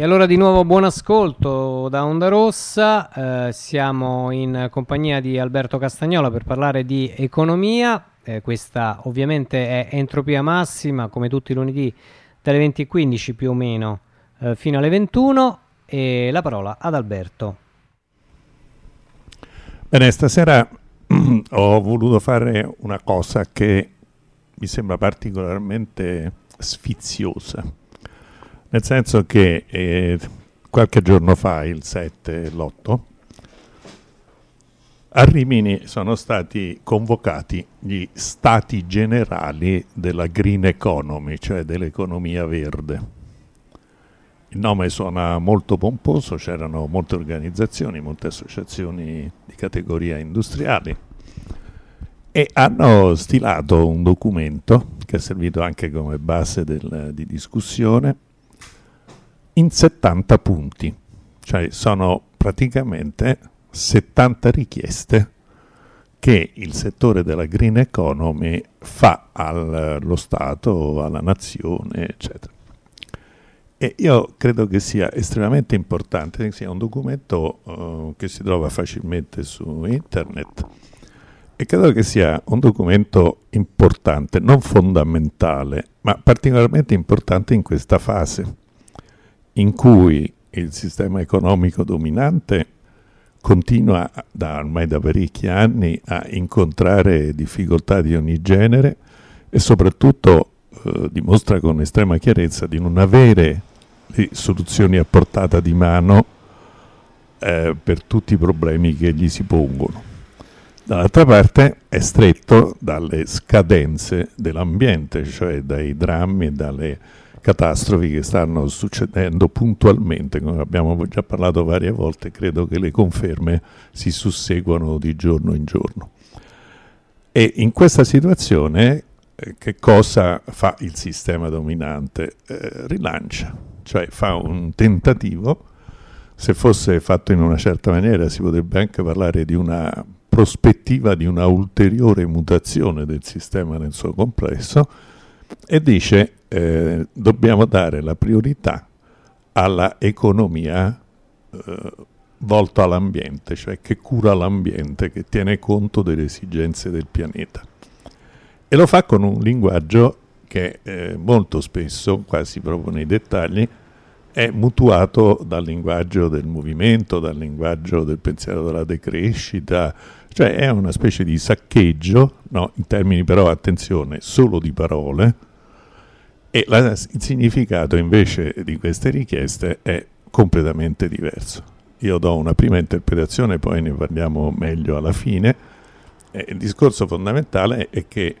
E allora di nuovo buon ascolto da Onda Rossa, eh, siamo in compagnia di Alberto Castagnola per parlare di economia, eh, questa ovviamente è entropia massima come tutti i lunedì dalle 20.15 più o meno eh, fino alle 21 e la parola ad Alberto. Bene, stasera ho voluto fare una cosa che mi sembra particolarmente sfiziosa nel senso che eh, qualche giorno fa, il 7 e l'8, a Rimini sono stati convocati gli stati generali della green economy, cioè dell'economia verde. Il nome suona molto pomposo, c'erano molte organizzazioni, molte associazioni di categoria industriali e hanno stilato un documento che è servito anche come base del, di discussione in 70 punti, cioè sono praticamente 70 richieste che il settore della green economy fa allo Stato, alla nazione, eccetera. E io credo che sia estremamente importante, sia un documento uh, che si trova facilmente su internet e credo che sia un documento importante, non fondamentale, ma particolarmente importante in questa fase in cui il sistema economico dominante continua da ormai da parecchi anni a incontrare difficoltà di ogni genere e soprattutto eh, dimostra con estrema chiarezza di non avere le soluzioni a portata di mano eh, per tutti i problemi che gli si pongono. Dall'altra parte è stretto dalle scadenze dell'ambiente, cioè dai drammi e dalle catastrofi che stanno succedendo puntualmente, come abbiamo già parlato varie volte, credo che le conferme si susseguono di giorno in giorno. E in questa situazione eh, che cosa fa il sistema dominante? Eh, rilancia, cioè fa un tentativo, se fosse fatto in una certa maniera si potrebbe anche parlare di una prospettiva di una ulteriore mutazione del sistema nel suo complesso, e dice eh, dobbiamo dare la priorità alla economia eh, volta all'ambiente, cioè che cura l'ambiente, che tiene conto delle esigenze del pianeta. E lo fa con un linguaggio che eh, molto spesso, quasi proprio nei dettagli, è mutuato dal linguaggio del movimento, dal linguaggio del pensiero della decrescita, cioè è una specie di saccheggio, no? in termini però, attenzione, solo di parole, e la, il significato invece di queste richieste è completamente diverso. Io do una prima interpretazione, poi ne parliamo meglio alla fine. E il discorso fondamentale è che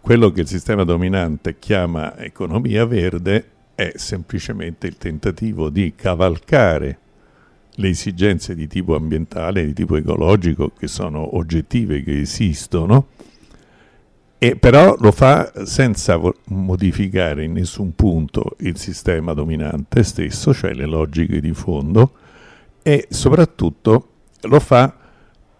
quello che il sistema dominante chiama economia verde è semplicemente il tentativo di cavalcare le esigenze di tipo ambientale, di tipo ecologico, che sono oggettive, che esistono, e però lo fa senza modificare in nessun punto il sistema dominante stesso, cioè le logiche di fondo, e soprattutto lo fa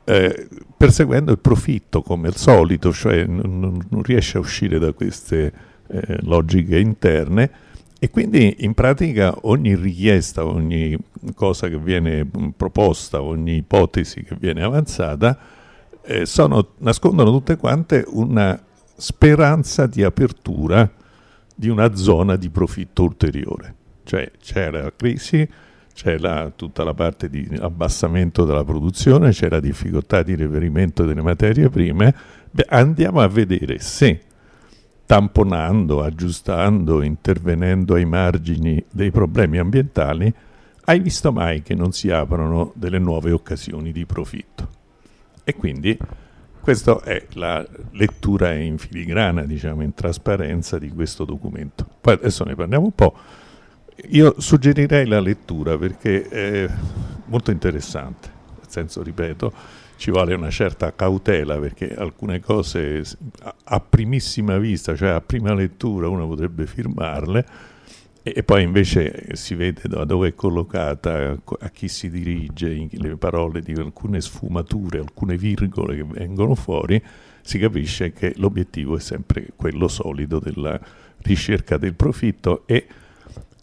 eh, perseguendo il profitto come al solito, cioè non, non riesce a uscire da queste eh, logiche interne. E quindi in pratica ogni richiesta, ogni cosa che viene proposta, ogni ipotesi che viene avanzata, eh, sono, nascondono tutte quante una speranza di apertura di una zona di profitto ulteriore. Cioè c'è la crisi, c'è la, tutta la parte di abbassamento della produzione, c'è la difficoltà di reperimento delle materie prime, Beh, andiamo a vedere se tamponando, aggiustando, intervenendo ai margini dei problemi ambientali, hai visto mai che non si aprono delle nuove occasioni di profitto? E quindi questa è la lettura in filigrana, diciamo, in trasparenza di questo documento. Poi adesso ne parliamo un po'. Io suggerirei la lettura perché è molto interessante, nel senso, ripeto, ci vuole una certa cautela perché alcune cose a primissima vista, cioè a prima lettura, uno potrebbe firmarle, e poi invece si vede da dove è collocata, a chi si dirige, le parole di alcune sfumature, alcune virgole che vengono fuori, si capisce che l'obiettivo è sempre quello solido della ricerca del profitto e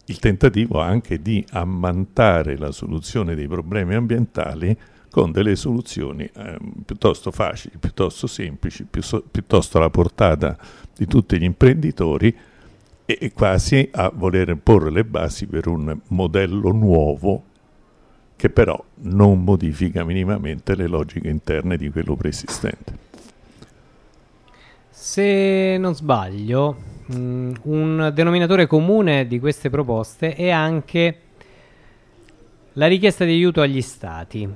il tentativo anche di ammantare la soluzione dei problemi ambientali con delle soluzioni eh, piuttosto facili, piuttosto semplici, piuttosto alla portata di tutti gli imprenditori e, quasi a voler porre le basi per un modello nuovo che però non modifica minimamente le logiche interne di quello preesistente. Se non sbaglio, mm, un denominatore comune di queste proposte è anche la richiesta di aiuto agli stati,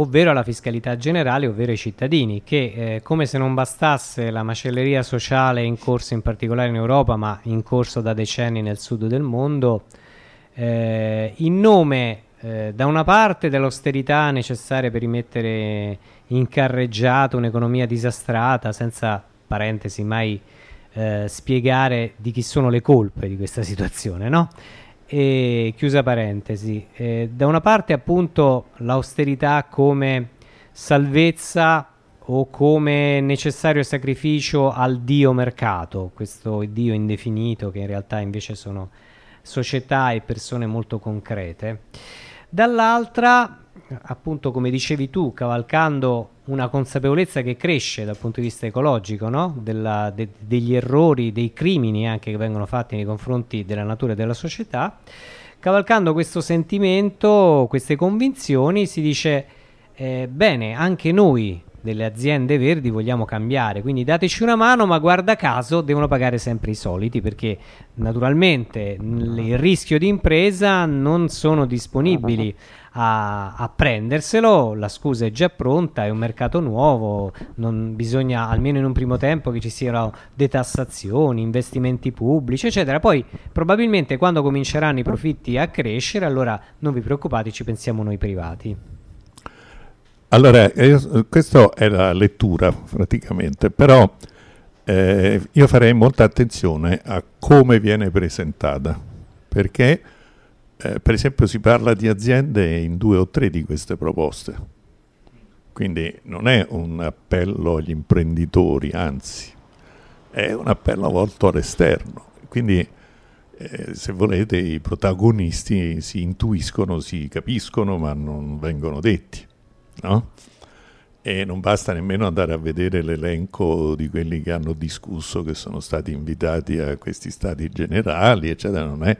ovvero alla fiscalità generale, ovvero ai cittadini, che eh, come se non bastasse la macelleria sociale in corso in particolare in Europa, ma in corso da decenni nel sud del mondo, eh, in nome eh, da una parte dell'austerità necessaria per rimettere in carreggiato un'economia disastrata, senza parentesi mai eh, spiegare di chi sono le colpe di questa situazione, no? E chiusa parentesi, eh, da una parte appunto l'austerità come salvezza o come necessario sacrificio al dio mercato, questo dio indefinito che in realtà invece sono società e persone molto concrete. Dall'altra, appunto come dicevi tu, cavalcando una consapevolezza che cresce dal punto di vista ecologico, no? Della, de, degli errori, dei crimini anche che vengono fatti nei confronti della natura e della società. Cavalcando questo sentimento, queste convinzioni, si dice, eh, bene, anche noi delle aziende verdi vogliamo cambiare, quindi dateci una mano, ma guarda caso devono pagare sempre i soliti perché naturalmente il rischio di impresa non sono disponibili a, a, prenderselo, la scusa è già pronta, è un mercato nuovo, non bisogna almeno in un primo tempo che ci siano detassazioni, investimenti pubblici, eccetera. Poi probabilmente quando cominceranno i profitti a crescere, allora non vi preoccupate, ci pensiamo noi privati. Allora, io, questa è la lettura praticamente, però eh, io farei molta attenzione a come viene presentata, perché eh, per esempio si parla di aziende in due o tre di queste proposte, quindi non è un appello agli imprenditori, anzi è un appello volto all'esterno, quindi eh, se volete i protagonisti si intuiscono, si capiscono, ma non vengono detti no? E non basta nemmeno andare a vedere l'elenco di quelli che hanno discusso, che sono stati invitati a questi stati generali, eccetera, non è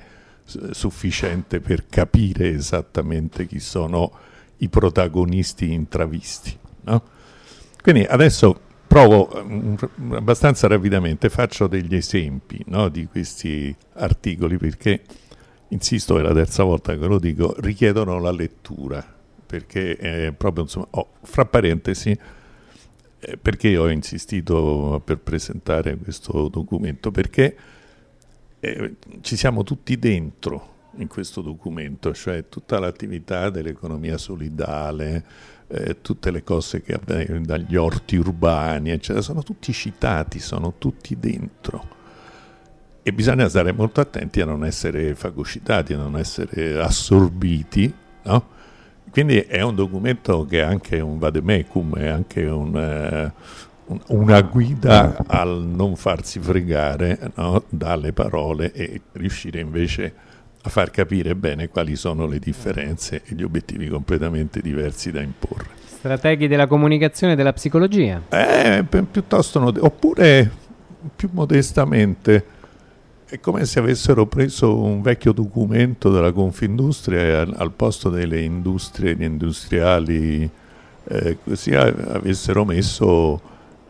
sufficiente per capire esattamente chi sono i protagonisti intravisti. No? Quindi adesso provo um, abbastanza rapidamente, faccio degli esempi no, di questi articoli perché, insisto, è la terza volta che lo dico, richiedono la lettura perché eh, proprio insomma, oh, fra parentesi, eh, perché ho insistito per presentare questo documento? Perché eh, ci siamo tutti dentro in questo documento, cioè tutta l'attività dell'economia solidale, eh, tutte le cose che avvengono dagli orti urbani, eccetera, sono tutti citati, sono tutti dentro. E bisogna stare molto attenti a non essere fagocitati, a non essere assorbiti, no? Quindi è un documento che è anche un vademecum, è anche un, un, una guida al non farsi fregare no, dalle parole e riuscire invece a far capire bene quali sono le differenze e gli obiettivi completamente diversi da imporre. Strateghi della comunicazione e della psicologia? Eh, piuttosto, oppure più modestamente è come se avessero preso un vecchio documento della Confindustria al, al posto delle industrie, gli industriali, eh, così avessero messo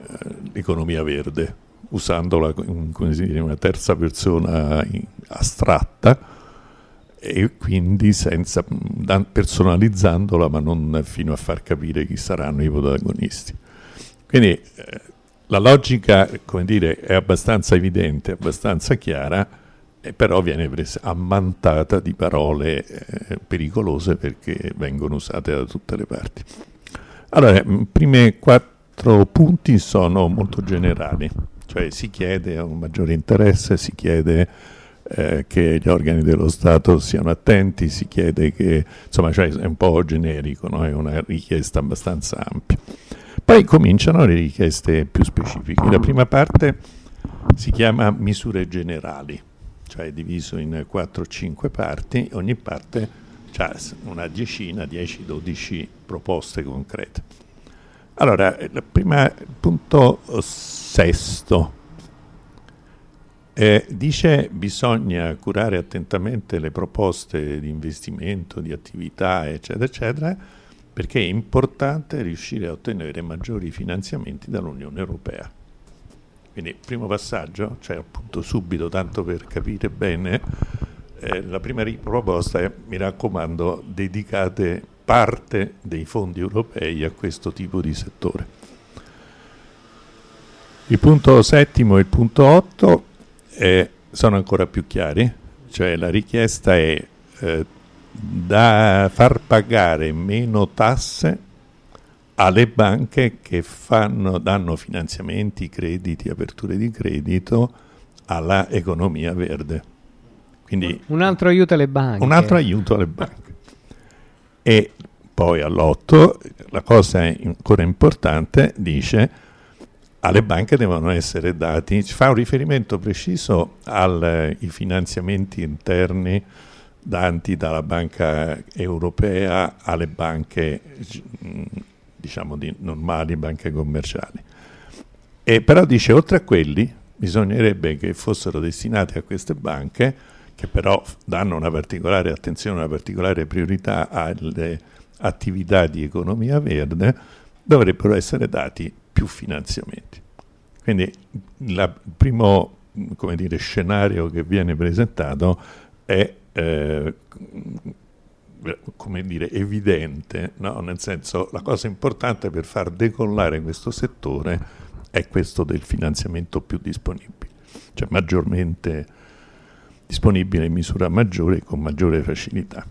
eh, l'economia verde, usandola in, dire, una terza persona in, astratta e quindi senza, personalizzandola ma non fino a far capire chi saranno i protagonisti. Quindi eh, la logica, come dire, è abbastanza evidente, abbastanza chiara, eh, però viene ammantata di parole eh, pericolose perché vengono usate da tutte le parti. Allora, i primi quattro punti sono molto generali, cioè si chiede un maggiore interesse, si chiede eh, che gli organi dello Stato siano attenti, si chiede che, insomma, cioè è un po' generico, no? è una richiesta abbastanza ampia. Poi cominciano le richieste più specifiche. La prima parte si chiama misure generali, cioè diviso in 4-5 parti, ogni parte ha una decina, 10-12 proposte concrete. Allora, il punto sesto eh, dice bisogna curare attentamente le proposte di investimento, di attività, eccetera, eccetera, perché è importante riuscire a ottenere maggiori finanziamenti dall'Unione Europea. Quindi, primo passaggio, cioè appunto subito, tanto per capire bene, eh, la prima proposta è, mi raccomando, dedicate parte dei fondi europei a questo tipo di settore. Il punto settimo e il punto otto eh, sono ancora più chiari, cioè la richiesta è eh, da far pagare meno tasse alle banche che fanno, danno finanziamenti, crediti, aperture di credito alla economia verde. Quindi, un altro aiuto alle banche. Un altro aiuto alle banche. E poi all'otto, la cosa ancora importante, dice alle banche devono essere dati, fa un riferimento preciso ai finanziamenti interni dati dalla banca europea alle banche diciamo di normali banche commerciali. E però dice oltre a quelli bisognerebbe che fossero destinati a queste banche che però danno una particolare attenzione, una particolare priorità alle attività di economia verde, dovrebbero essere dati più finanziamenti. Quindi la, il primo dire, scenario che viene presentato è eh, come dire, evidente, no? nel senso la cosa importante per far decollare questo settore è questo del finanziamento più disponibile, cioè maggiormente disponibile in misura maggiore e con maggiore facilità.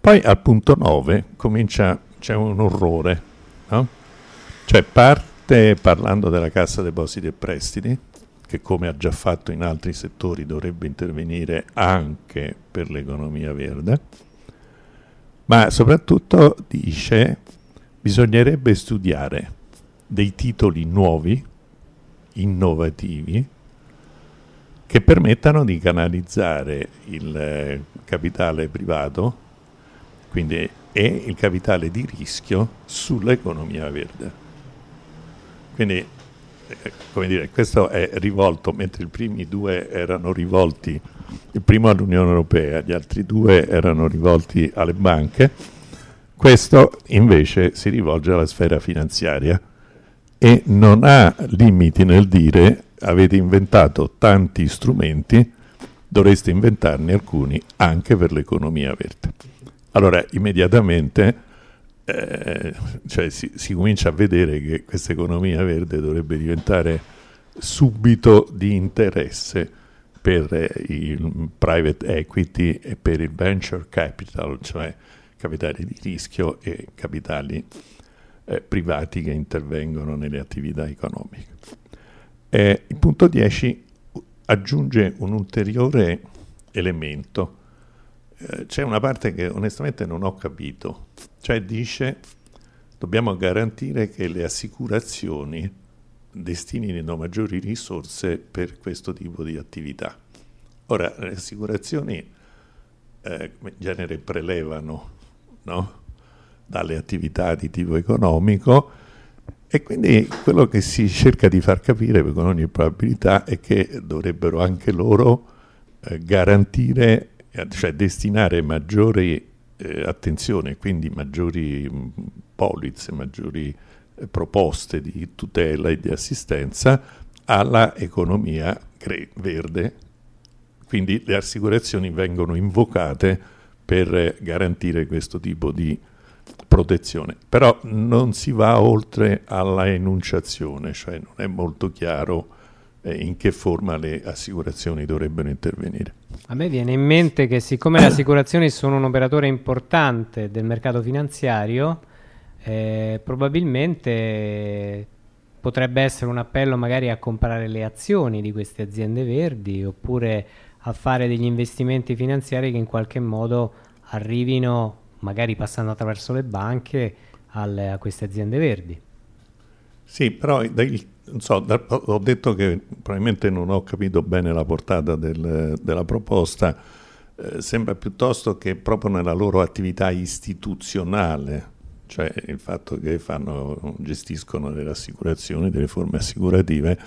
Poi al punto 9 comincia, c'è un orrore, no? cioè parte parlando della Cassa Depositi e Prestiti, che come ha già fatto in altri settori dovrebbe intervenire anche per l'economia verde, ma soprattutto dice bisognerebbe studiare dei titoli nuovi, innovativi, che permettano di canalizzare il eh, capitale privato quindi, e il capitale di rischio sull'economia verde. Quindi, come dire, questo è rivolto, mentre i primi due erano rivolti, il primo all'Unione Europea, gli altri due erano rivolti alle banche, questo invece si rivolge alla sfera finanziaria e non ha limiti nel dire avete inventato tanti strumenti, dovreste inventarne alcuni anche per l'economia verde. Allora, immediatamente eh, cioè si, si, comincia a vedere che questa economia verde dovrebbe diventare subito di interesse per eh, il private equity e per il venture capital, cioè capitali di rischio e capitali eh, privati che intervengono nelle attività economiche. Eh, il punto 10 aggiunge un ulteriore elemento. Eh, c'è una parte che onestamente non ho capito, cioè dice dobbiamo garantire che le assicurazioni destinino maggiori risorse per questo tipo di attività. Ora, le assicurazioni eh, in genere prelevano no? dalle attività di tipo economico e quindi quello che si cerca di far capire con ogni probabilità è che dovrebbero anche loro eh, garantire, cioè destinare maggiore eh, attenzione, quindi maggiori mh, polizze, maggiori eh, proposte di tutela e di assistenza alla economia verde. Quindi le assicurazioni vengono invocate per eh, garantire questo tipo di protezione, però non si va oltre alla enunciazione, cioè non è molto chiaro eh, in che forma le assicurazioni dovrebbero intervenire. A me viene in mente che siccome le assicurazioni sono un operatore importante del mercato finanziario, eh, probabilmente potrebbe essere un appello magari a comprare le azioni di queste aziende verdi oppure a fare degli investimenti finanziari che in qualche modo arrivino magari passando attraverso le banche alle, a queste aziende verdi. Sì, però il so, ho detto che probabilmente non ho capito bene la portata del, della proposta, eh, sembra piuttosto che proprio nella loro attività istituzionale, cioè il fatto che fanno, gestiscono delle assicurazioni, delle forme assicurative,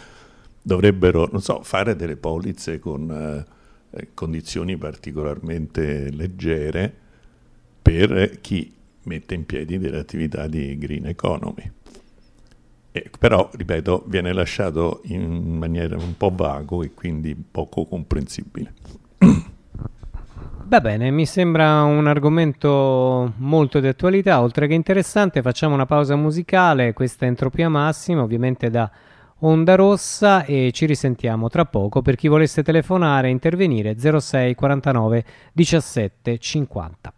dovrebbero, so, fare delle polizze con eh, condizioni particolarmente leggere per chi mette in piedi delle attività di green economy. Eh, però, ripeto, viene lasciato in maniera un po' vago e quindi poco comprensibile. Va bene, mi sembra un argomento molto di attualità, oltre che interessante. Facciamo una pausa musicale, questa è Entropia Massima, ovviamente da Onda Rossa e ci risentiamo tra poco. Per chi volesse telefonare e intervenire 06 49 17 50.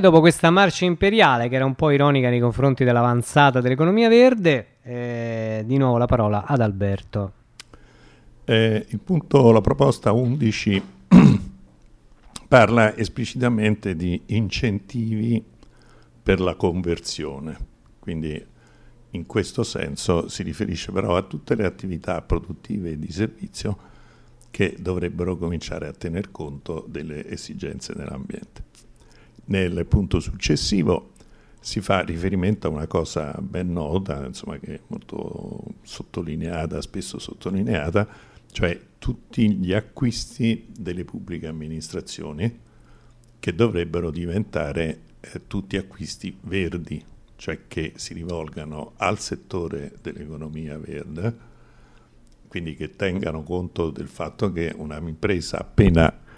Dopo questa marcia imperiale, che era un po' ironica nei confronti dell'avanzata dell'economia verde, eh, di nuovo la parola ad Alberto. Eh, il punto, la proposta 11 parla esplicitamente di incentivi per la conversione, quindi in questo senso si riferisce però a tutte le attività produttive e di servizio che dovrebbero cominciare a tener conto delle esigenze dell'ambiente. Nel punto successivo si fa riferimento a una cosa ben nota, insomma, che è molto sottolineata, spesso sottolineata, cioè tutti gli acquisti delle pubbliche amministrazioni che dovrebbero diventare eh, tutti acquisti verdi, cioè che si rivolgano al settore dell'economia verde, quindi che tengano conto del fatto che un'impresa appena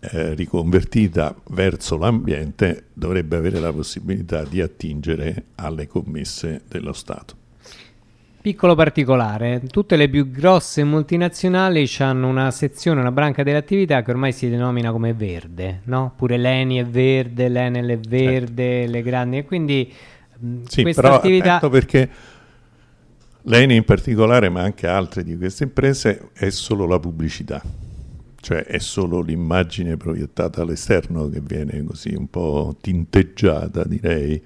eh, riconvertita verso l'ambiente dovrebbe avere la possibilità di attingere alle commesse dello Stato. Piccolo particolare, tutte le più grosse multinazionali hanno una sezione, una branca dell'attività che ormai si denomina come verde, no? Pure l'ENI è verde, l'Enel è verde, certo. le grandi... E quindi sì, questa però attività... perché l'ENI in particolare, ma anche altre di queste imprese, è solo la pubblicità. Cioè è solo l'immagine proiettata all'esterno che viene così un po' tinteggiata, direi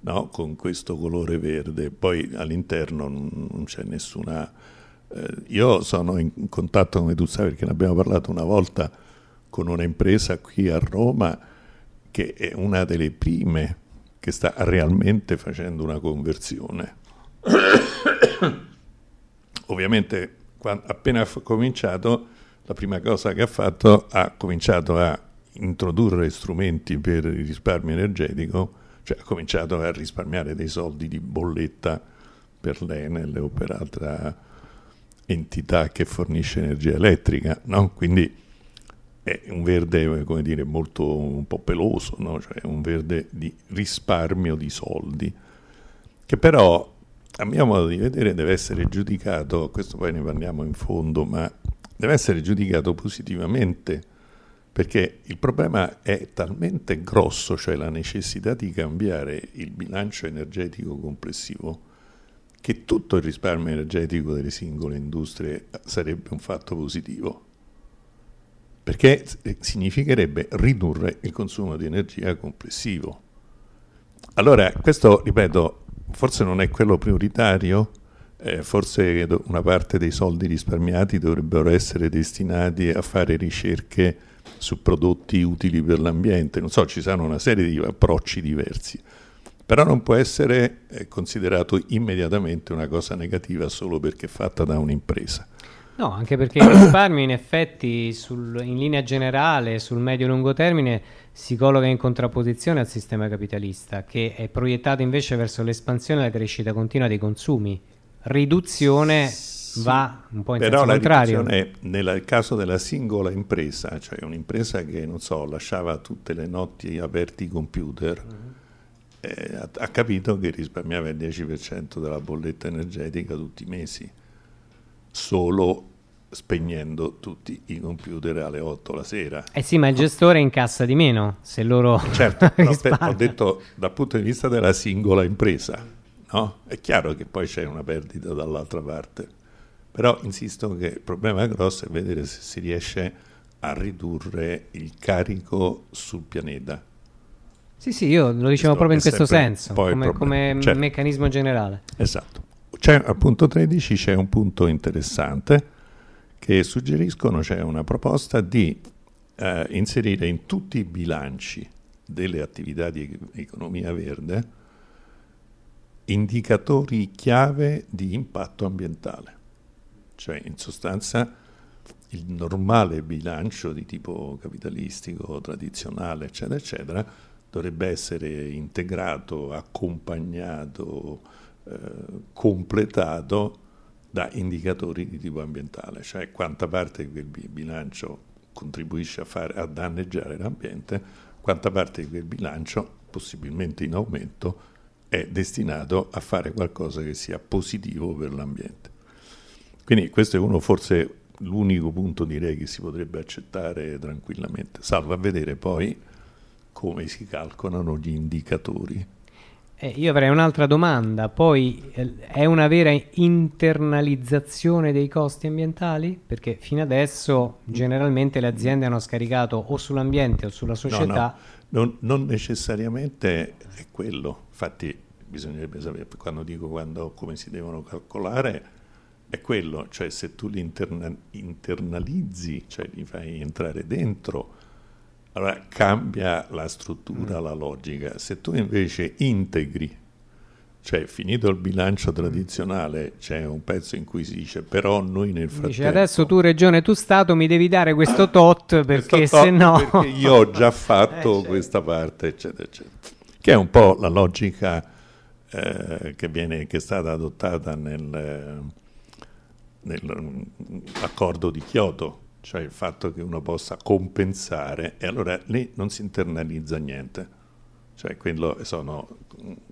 no? con questo colore verde, poi all'interno non, c'è nessuna... Eh, io sono in contatto, come tu sai, perché ne abbiamo parlato una volta con una impresa qui a Roma che è una delle prime che sta realmente facendo una conversione. Ovviamente, appena ha cominciato, la prima cosa che ha fatto ha cominciato a introdurre strumenti per il risparmio energetico cioè ha cominciato a risparmiare dei soldi di bolletta per l'Enel o per altra entità che fornisce energia elettrica, no? quindi è un verde come dire, molto un po' peloso, no? cioè un verde di risparmio di soldi, che però a mio modo di vedere deve essere giudicato, questo poi ne parliamo in fondo, ma deve essere giudicato positivamente perché il problema è talmente grosso, cioè la necessità di cambiare il bilancio energetico complessivo, che tutto il risparmio energetico delle singole industrie sarebbe un fatto positivo, perché significherebbe ridurre il consumo di energia complessivo. Allora, questo, ripeto, forse non è quello prioritario, eh, forse una parte dei soldi risparmiati dovrebbero essere destinati a fare ricerche su prodotti utili per l'ambiente, non so, ci saranno una serie di approcci diversi, però non può essere eh, considerato immediatamente una cosa negativa solo perché fatta da un'impresa. No, anche perché il risparmio in effetti sul, in linea generale sul medio-lungo termine si colloca in contrapposizione al sistema capitalista che è proiettato invece verso l'espansione e la crescita continua dei consumi, riduzione va un po' in Però senso contrario. Però nel caso della singola impresa, cioè un'impresa che, non so, lasciava tutte le notti aperti i computer, uh-huh. eh, ha, ha, capito che risparmiava il 10% della bolletta energetica tutti i mesi, solo spegnendo tutti i computer alle 8 la sera. Eh sì, ma il gestore incassa di meno se loro Certo, ho detto dal punto di vista della singola impresa, no? È chiaro che poi c'è una perdita dall'altra parte. Però insisto che il problema grosso è vedere se si riesce a ridurre il carico sul pianeta. Sì, sì, io lo dicevo proprio in questo senso, come, come certo. meccanismo generale. Esatto. C'è, al punto 13 c'è un punto interessante che suggeriscono, c'è una proposta di eh, inserire in tutti i bilanci delle attività di economia verde indicatori chiave di impatto ambientale. Cioè in sostanza il normale bilancio di tipo capitalistico, tradizionale, eccetera, eccetera, dovrebbe essere integrato, accompagnato, eh, completato da indicatori di tipo ambientale, cioè quanta parte di quel bilancio contribuisce a, fare, a danneggiare l'ambiente, quanta parte di quel bilancio, possibilmente in aumento, è destinato a fare qualcosa che sia positivo per l'ambiente. Quindi questo è uno forse l'unico punto direi che si potrebbe accettare tranquillamente, salvo a vedere poi come si calcolano gli indicatori. Eh, io avrei un'altra domanda, poi eh, è una vera internalizzazione dei costi ambientali? Perché fino adesso generalmente le aziende hanno scaricato o sull'ambiente o sulla società. No, no, non, non necessariamente è quello, infatti bisognerebbe sapere, quando dico quando, come si devono calcolare, è quello, cioè se tu li interna- internalizzi, cioè li fai entrare dentro, allora cambia la struttura, mm. la logica. Se tu invece integri, cioè finito il bilancio tradizionale, c'è un pezzo in cui si dice però noi nel frattempo... Dice adesso tu regione, tu Stato mi devi dare questo tot perché se no... Perché io ho già fatto eh, certo. questa parte, eccetera, eccetera. Che è un po' la logica eh, che, viene, che è stata adottata nel nell'accordo di Kyoto, cioè il fatto che uno possa compensare, e allora lì non si internalizza niente, cioè quello sono a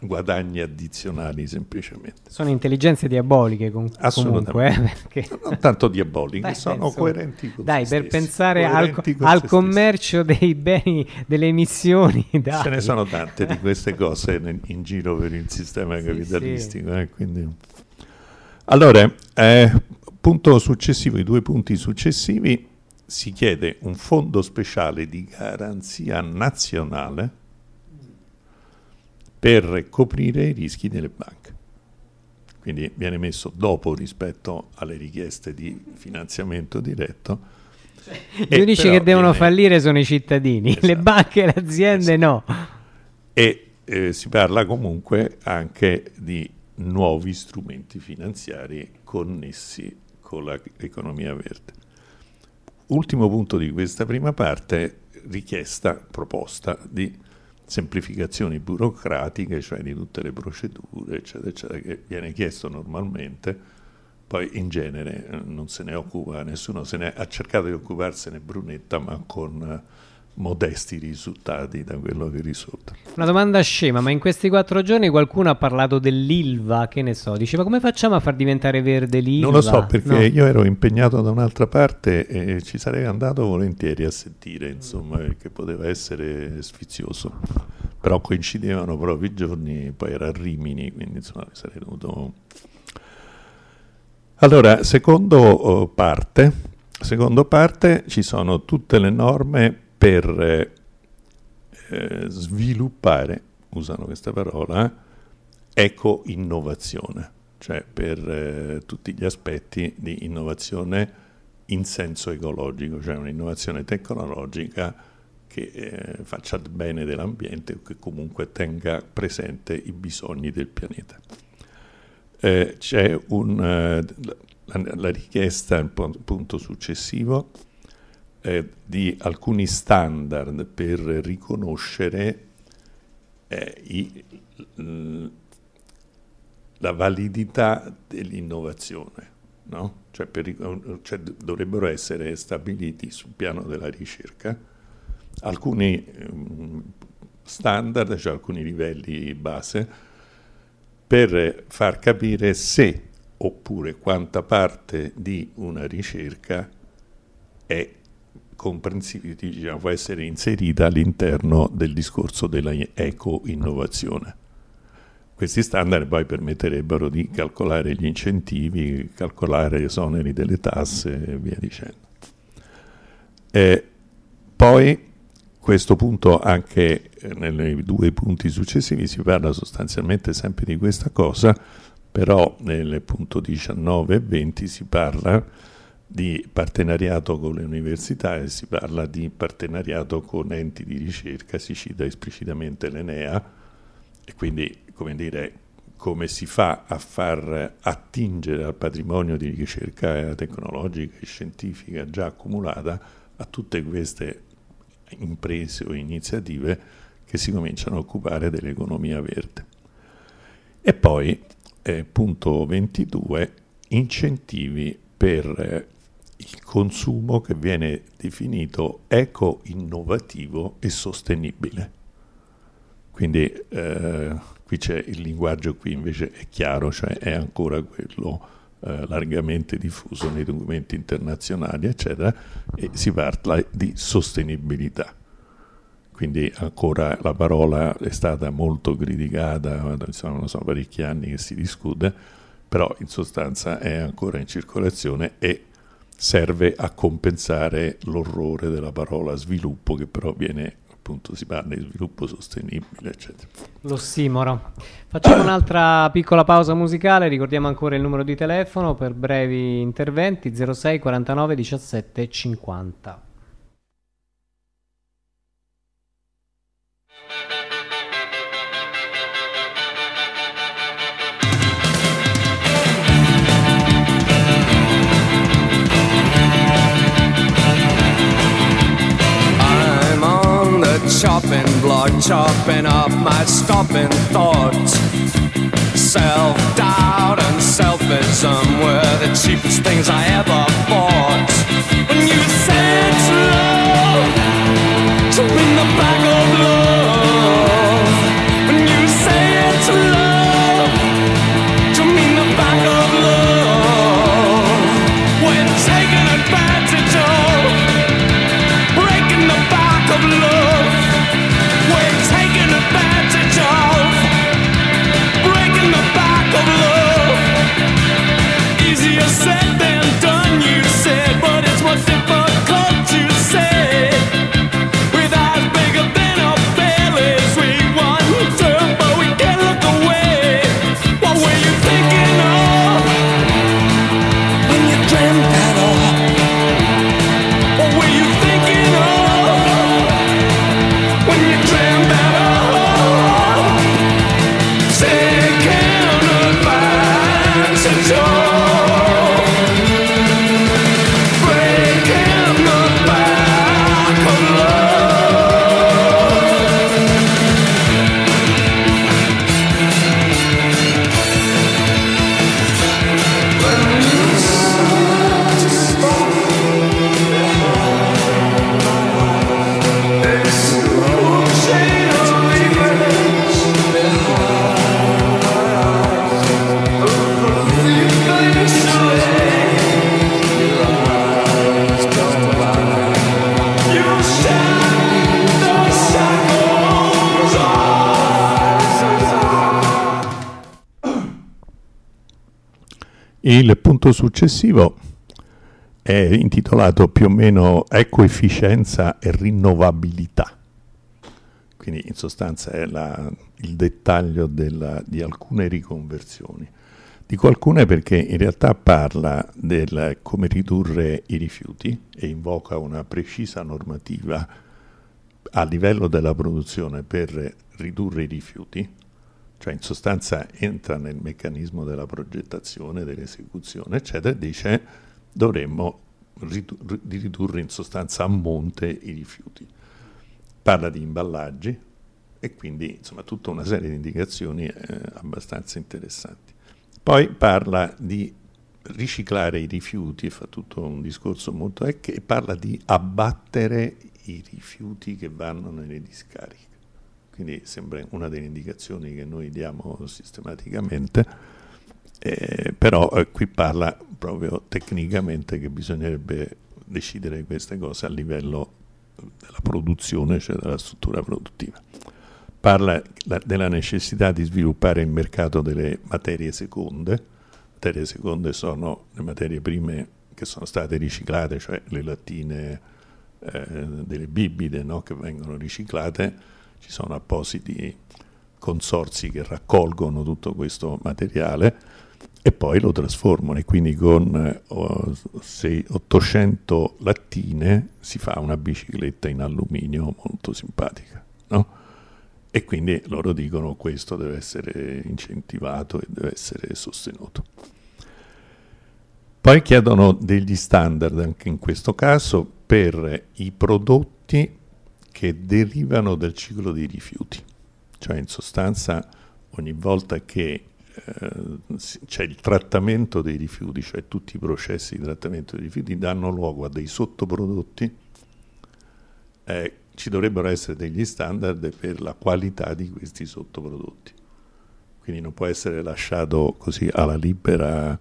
guadagni addizionali semplicemente. Sono intelligenze diaboliche com- comunque. Eh, perché... Non tanto diaboliche, Beh, sono penso... coerenti con Dai, per pensare al, al commercio dei beni, delle emissioni. Dai. Ce ne sono tante di queste cose in, in giro per il sistema sì, capitalistico. Sì. Eh, quindi... Allora, eh, punto successivo, i due punti successivi, si chiede un fondo speciale di garanzia nazionale per coprire i rischi delle banche. Quindi viene messo dopo rispetto alle richieste di finanziamento diretto. Cioè, gli unici che devono viene... fallire sono i cittadini, esatto. le banche e le aziende esatto. no. E eh, si parla comunque anche di nuovi strumenti finanziari connessi con l'economia verde. Ultimo punto di questa prima parte, richiesta, proposta di semplificazioni burocratiche, cioè di tutte le procedure, eccetera, eccetera, che viene chiesto normalmente, poi in genere eh, non se ne occupa nessuno, se ne ha cercato di occuparsene Brunetta, ma con eh, modesti risultati da quello che risulta. Una domanda scema, ma in questi quattro giorni qualcuno ha parlato dell'Ilva, che ne so, diceva come facciamo a far diventare verde l'Ilva? Non lo so perché no. io ero impegnato da un'altra parte e ci sarei andato volentieri a sentire, insomma, perché poteva essere sfizioso. Però coincidevano proprio i giorni, poi era a Rimini, quindi insomma sarei dovuto... Allora, secondo oh, parte, secondo parte ci sono tutte le norme per eh, sviluppare, usano questa parola, eco-innovazione, cioè per eh, tutti gli aspetti di innovazione in senso ecologico, cioè un'innovazione tecnologica che eh, faccia il bene dell'ambiente o che comunque tenga presente i bisogni del pianeta. Eh, c'è un, eh, la, la, richiesta, il punto successivo, eh, di alcuni standard per riconoscere eh, i, la validità dell'innovazione. No? Cioè, per, cioè, dovrebbero essere stabiliti sul piano della ricerca alcuni um, standard, cioè alcuni livelli base, per far capire se oppure quanta parte di una ricerca è diciamo, può essere inserita all'interno del discorso della eco-innovazione. Questi standard poi permetterebbero di calcolare gli incentivi, calcolare gli esoneri delle tasse e via dicendo. E poi questo punto anche eh, nei due punti successivi si parla sostanzialmente sempre di questa cosa, però nel punto 19 e 20 si parla di partenariato con le università e si parla di partenariato con enti di ricerca, si cita esplicitamente l'Enea e quindi come dire come si fa a far attingere al patrimonio di ricerca tecnologica e scientifica già accumulata a tutte queste imprese o iniziative che si cominciano a occupare dell'economia verde. E poi, eh, punto 22, incentivi per il consumo che viene definito eco-innovativo e sostenibile. Quindi eh, qui c'è il linguaggio, qui invece è chiaro, cioè è ancora quello eh, largamente diffuso nei documenti internazionali, eccetera, e si parla di sostenibilità. Quindi ancora la parola è stata molto criticata, sono, sono parecchi anni che si discute, però in sostanza è ancora in circolazione e serve a compensare l'orrore della parola sviluppo che però viene appunto si parla di sviluppo sostenibile eccetera. L'ossimoro facciamo un'altra piccola pausa musicale ricordiamo ancora il numero di telefono per brevi interventi 06 49 17 50 chopping blood, chopping up my stopping thoughts. Self doubt and selfism were the cheapest things I ever bought. When you said love to win the back of love, Il punto successivo è intitolato più o meno ecoefficienza e rinnovabilità. Quindi in sostanza è la, il dettaglio della, di alcune riconversioni. Dico alcune perché in realtà parla del come ridurre i rifiuti e invoca una precisa normativa a livello della produzione per ridurre i rifiuti cioè in sostanza entra nel meccanismo della progettazione, dell'esecuzione, eccetera, e dice dovremmo ridurre in sostanza a monte i rifiuti. Parla di imballaggi e quindi insomma tutta una serie di indicazioni eh, abbastanza interessanti. Poi parla di riciclare i rifiuti, fa tutto un discorso molto e parla di abbattere i rifiuti che vanno nelle discariche quindi sembra una delle indicazioni che noi diamo sistematicamente, eh, però eh, qui parla proprio tecnicamente che bisognerebbe decidere queste cose a livello della produzione, cioè della struttura produttiva. Parla la, della necessità di sviluppare il mercato delle materie seconde. Materie seconde sono le materie prime che sono state riciclate, cioè le lattine eh, delle bibite no, che vengono riciclate ci sono appositi consorsi che raccolgono tutto questo materiale e poi lo trasformano e quindi con eh, 800 lattine si fa una bicicletta in alluminio molto simpatica. No? E quindi loro dicono che questo deve essere incentivato e deve essere sostenuto. Poi chiedono degli standard anche in questo caso per i prodotti che derivano dal ciclo dei rifiuti. Cioè in sostanza ogni volta che eh, c'è il trattamento dei rifiuti, cioè tutti i processi di trattamento dei rifiuti danno luogo a dei sottoprodotti, eh, ci dovrebbero essere degli standard per la qualità di questi sottoprodotti. Quindi non può essere lasciato così alla libera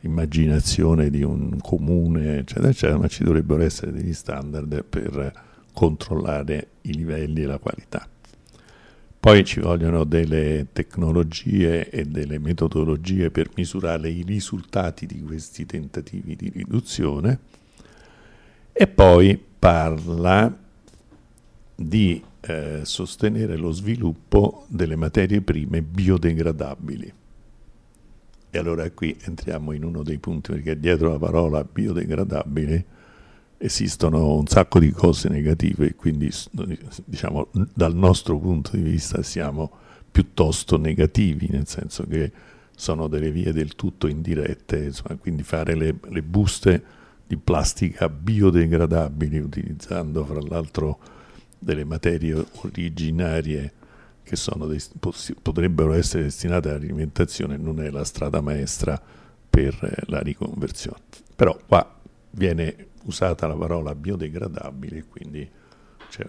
immaginazione di un comune, eccetera, eccetera, ma ci dovrebbero essere degli standard per controllare i livelli e la qualità. Poi ci vogliono delle tecnologie e delle metodologie per misurare i risultati di questi tentativi di riduzione e poi parla di eh, sostenere lo sviluppo delle materie prime biodegradabili. E allora qui entriamo in uno dei punti, perché dietro la parola biodegradabile esistono un sacco di cose negative, quindi diciamo dal nostro punto di vista siamo piuttosto negativi, nel senso che sono delle vie del tutto indirette, insomma, quindi fare le, le, buste di plastica biodegradabili utilizzando fra l'altro delle materie originarie che dei, potrebbero essere destinate all'alimentazione non è la strada maestra per la riconversione. Però qua viene usata la parola biodegradabile, quindi cioè,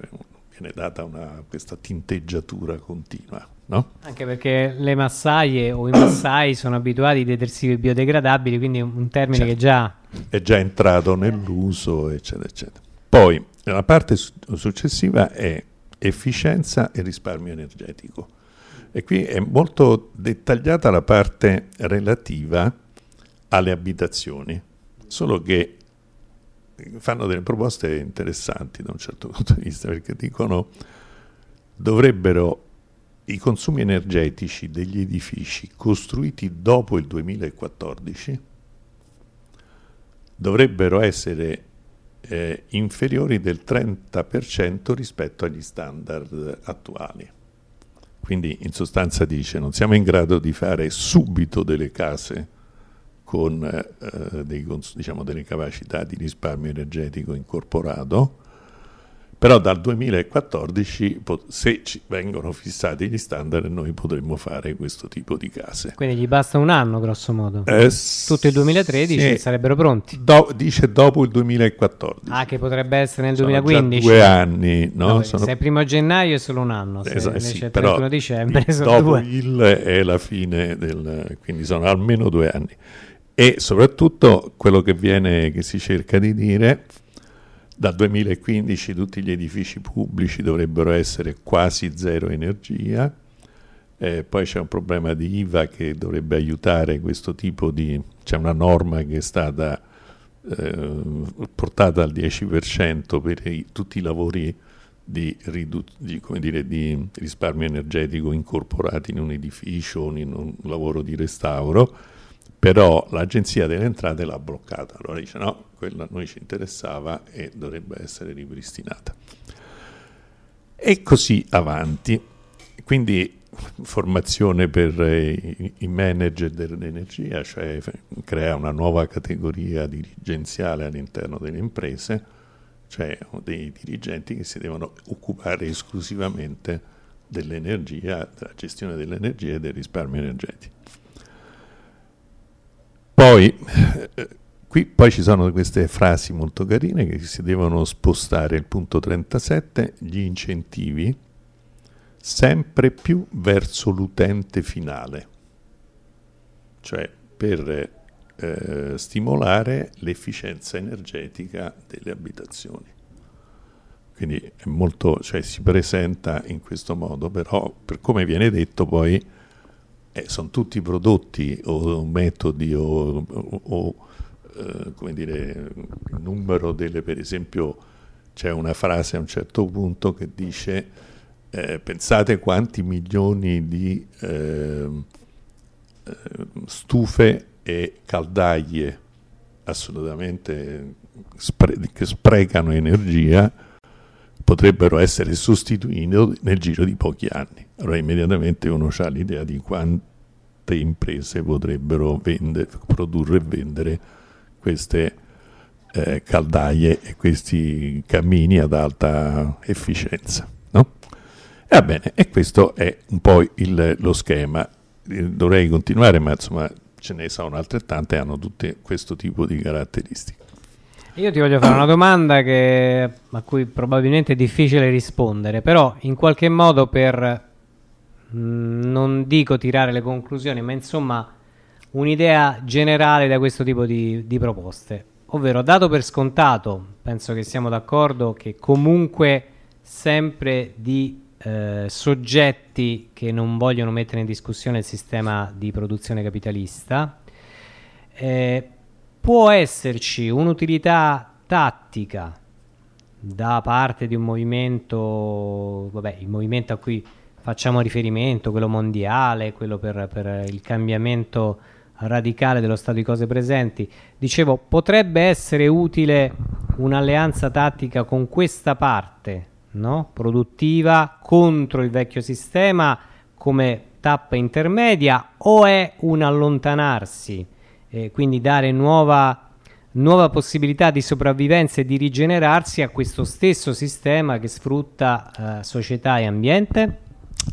viene data una, questa tinteggiatura continua. No? Anche perché le massaie o i massai sono abituati ai detersivi biodegradabili, quindi è un termine certo. che già è già entrato nell'uso, eccetera, eccetera. Poi la parte su- successiva è efficienza e risparmio energetico. E qui è molto dettagliata la parte relativa alle abitazioni, solo che fanno delle proposte interessanti da un certo punto di vista, perché dicono dovrebbero i consumi energetici degli edifici costruiti dopo il 2014 dovrebbero essere eh, inferiori del 30% rispetto agli standard attuali. Quindi in sostanza dice non siamo in grado di fare subito delle case con eh, dei, diciamo, delle capacità di risparmio energetico incorporato però dal 2014, se ci vengono fissati gli standard, noi potremmo fare questo tipo di case. Quindi gli basta un anno, grosso modo. Eh, Tutto il 2013 sì, sarebbero pronti. Do, dice dopo il 2014. Ah, che potrebbe essere nel Sono 2015. due anni, no? no Sono... Se è primo gennaio è solo un anno, se esatto, invece sì, è 31 dicembre sono dopo due. il è la fine del... quindi sono almeno due anni. E soprattutto quello che viene, che si cerca di dire dal 2015 tutti gli edifici pubblici dovrebbero essere quasi zero energia, eh, poi c'è un problema di IVA che dovrebbe aiutare questo tipo di... c'è una norma che è stata eh, portata al 10% per i, tutti i lavori di, di, dire, di, risparmio energetico incorporati in un edificio in un lavoro di restauro, però l'agenzia delle entrate l'ha bloccata. Allora dice no, quella a noi ci interessava e dovrebbe essere ripristinata. E così avanti. Quindi formazione per i, manager dell'energia, cioè crea una nuova categoria dirigenziale all'interno delle imprese, cioè dei dirigenti che si devono occupare esclusivamente dell'energia, della gestione dell'energia e del risparmio energetico. Poi eh, Qui poi ci sono queste frasi molto carine che si devono spostare, il punto 37, gli incentivi sempre più verso l'utente finale, cioè per eh, stimolare l'efficienza energetica delle abitazioni. Quindi molto, cioè, si presenta in questo modo, però per come viene detto poi eh, sono tutti prodotti o metodi o, o, eh, come dire, numero delle, per esempio, c'è una frase a un certo punto che dice eh, pensate quanti milioni di ehm, eh, stufe e caldaie assolutamente spre- che sprecano energia potrebbero essere sostituiti nel giro di pochi anni. Allora immediatamente uno ha l'idea di quante imprese potrebbero vendere, produrre e vendere queste eh, caldaie e questi cammini ad alta efficienza. No? E, bene, e questo è un po' il, lo schema. Eh, dovrei continuare, ma insomma ce ne sono altrettante hanno tutte questo tipo di caratteristiche. Io ti voglio fare una domanda che, a cui probabilmente è difficile rispondere, però in qualche modo per, mh, mm, non dico tirare le conclusioni, ma insomma un'idea generale da questo tipo di, di proposte. Ovvero, dato per scontato, penso che siamo d'accordo che comunque sempre di eh, soggetti che non vogliono mettere in discussione il sistema di produzione capitalista, eh, può esserci un'utilità tattica da parte di un movimento, vabbè, il movimento a cui facciamo riferimento, quello mondiale, quello per, per il cambiamento radicale dello stato di cose presenti. Dicevo, potrebbe essere utile un'alleanza tattica con questa parte no? produttiva contro il vecchio sistema come tappa intermedia o è un allontanarsi, eh, quindi dare nuova, nuova possibilità di sopravvivenza e di rigenerarsi a questo stesso sistema che sfrutta eh, società e ambiente?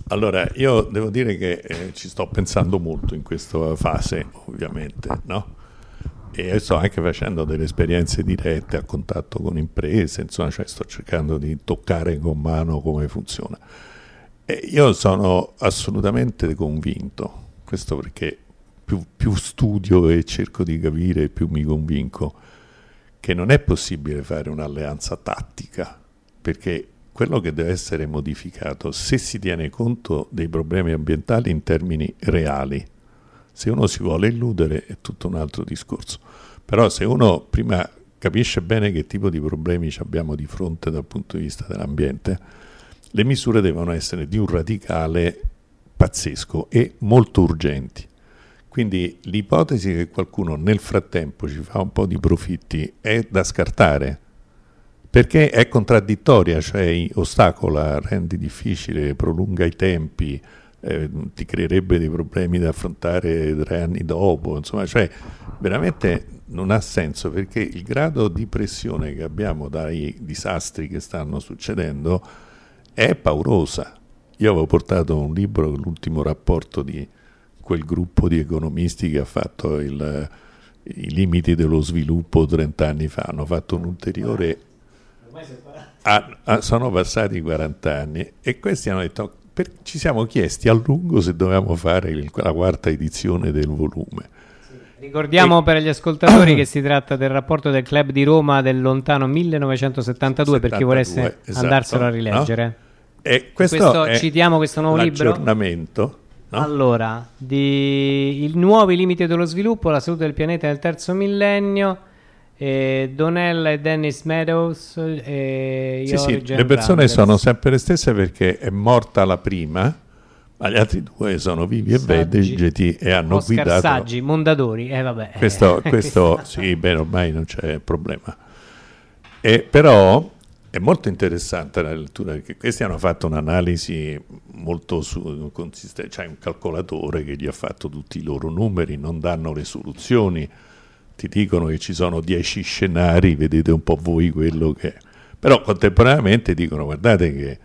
Allora, io devo dire che eh, ci sto pensando molto in questa fase, ovviamente, no? E sto anche facendo delle esperienze dirette a contatto con imprese, insomma, cioè sto cercando di toccare con mano come funziona. E io sono assolutamente convinto, questo perché più, più studio e cerco di capire, più mi convinco, che non è possibile fare un'alleanza tattica, perché quello che deve essere modificato se si tiene conto dei problemi ambientali in termini reali. Se uno si vuole illudere è tutto un altro discorso. Però se uno prima capisce bene che tipo di problemi abbiamo di fronte dal punto di vista dell'ambiente, le misure devono essere di un radicale pazzesco e molto urgenti. Quindi l'ipotesi che qualcuno nel frattempo ci fa un po' di profitti è da scartare perché è contraddittoria, cioè ostacola, rende difficile, prolunga i tempi, eh, ti creerebbe dei problemi da affrontare tre anni dopo, insomma, cioè veramente non ha senso perché il grado di pressione che abbiamo dai disastri che stanno succedendo è paurosa. Io avevo portato un libro, l'ultimo rapporto di quel gruppo di economisti che ha fatto il, i limiti dello sviluppo 30 anni fa, hanno fatto un ulteriore... Ah, ah, sono passati 40 anni e questi hanno detto per, ci siamo chiesti a lungo se dovevamo fare il, la quarta edizione del volume. Ricordiamo e... per gli ascoltatori che si tratta del rapporto del Club di Roma del lontano 1972 72, per chi volesse esatto, andarselo a rileggere. No? E questo, questo citiamo questo nuovo libro. L'aggiornamento. No? Allora, di I nuovi limiti dello sviluppo, la salute del pianeta nel terzo millennio eh, Donnell e Dennis Meadows e sì, sì, le persone Randers. sono sempre le stesse perché è morta la prima ma gli altri due sono vivi e vegeti e hanno Oscar guidato Saggi, Mondadori eh, vabbè. questo, questo sì, beh, ormai non c'è problema e, però è molto interessante la lettura perché questi hanno fatto un'analisi molto su, consistente, c'è cioè un calcolatore che gli ha fatto tutti i loro numeri, non danno le soluzioni, ti dicono che ci sono dieci scenari, vedete un po' voi quello che... Però contemporaneamente dicono guardate che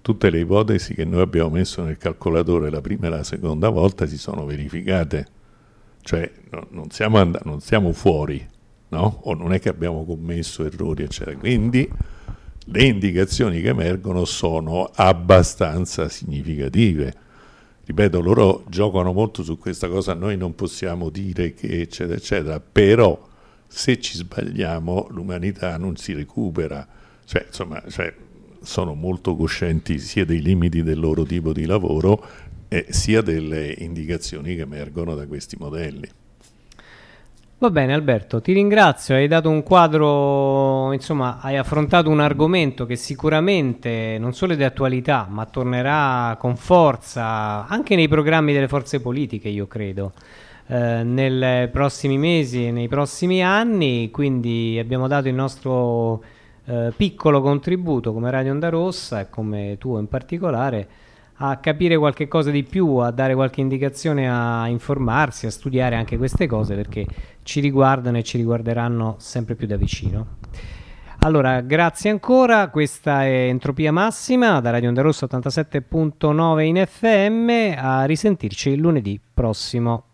tutte le ipotesi che noi abbiamo messo nel calcolatore la prima e la seconda volta si sono verificate, cioè no, non, siamo and- non siamo fuori, no? o non è che abbiamo commesso errori, eccetera. Quindi le indicazioni che emergono sono abbastanza significative ripeto, loro giocano molto su questa cosa, noi non possiamo dire che eccetera eccetera, però se ci sbagliamo l'umanità non si recupera, cioè, insomma, cioè, sono molto coscienti sia dei limiti del loro tipo di lavoro eh, sia delle indicazioni che emergono da questi modelli. Va bene Alberto, ti ringrazio, hai dato un quadro, insomma, hai affrontato un argomento che sicuramente non solo è di attualità, ma tornerà con forza anche nei programmi delle forze politiche, io credo, eh, nei prossimi mesi e nei prossimi anni, quindi abbiamo dato il nostro eh, piccolo contributo come Radio Onda Rossa e come tuo in particolare a capire qualche cosa di più, a dare qualche indicazione, a informarsi, a studiare anche queste cose perché ci riguardano e ci riguarderanno sempre più da vicino. Allora, grazie ancora, questa è Entropia Massima da Radio Onda Rossa 87.9 in FM, a risentirci lunedì prossimo.